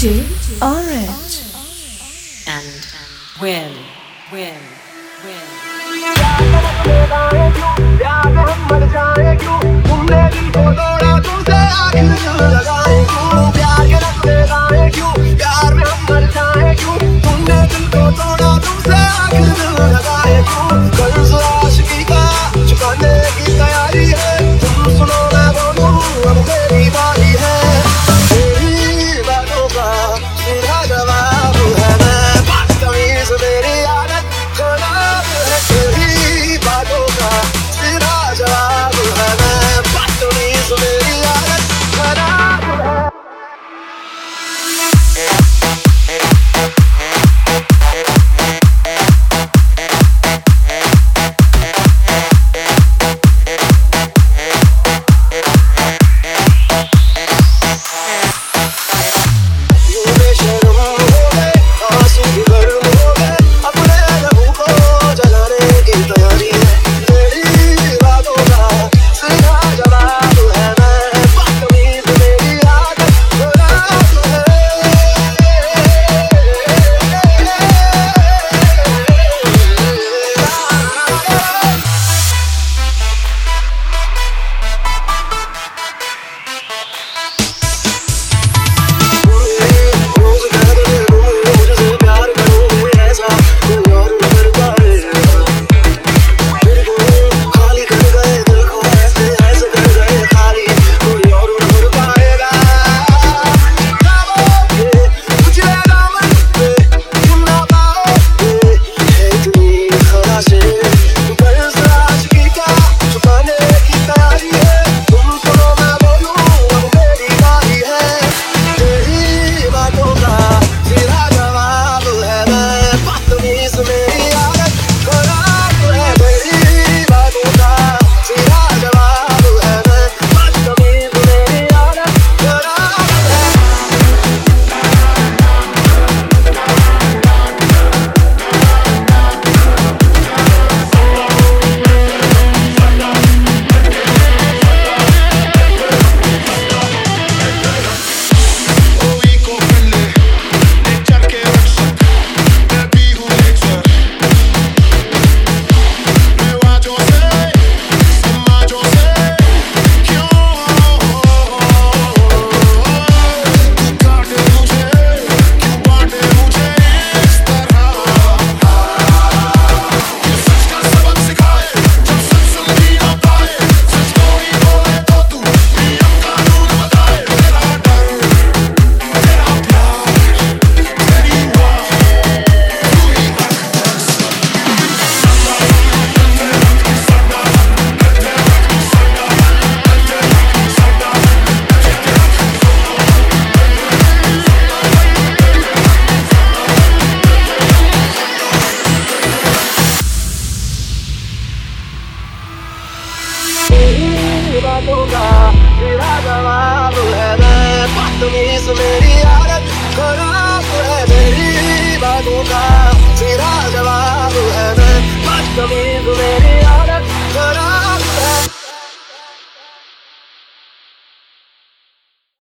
to Orange. And win. Will, Will. people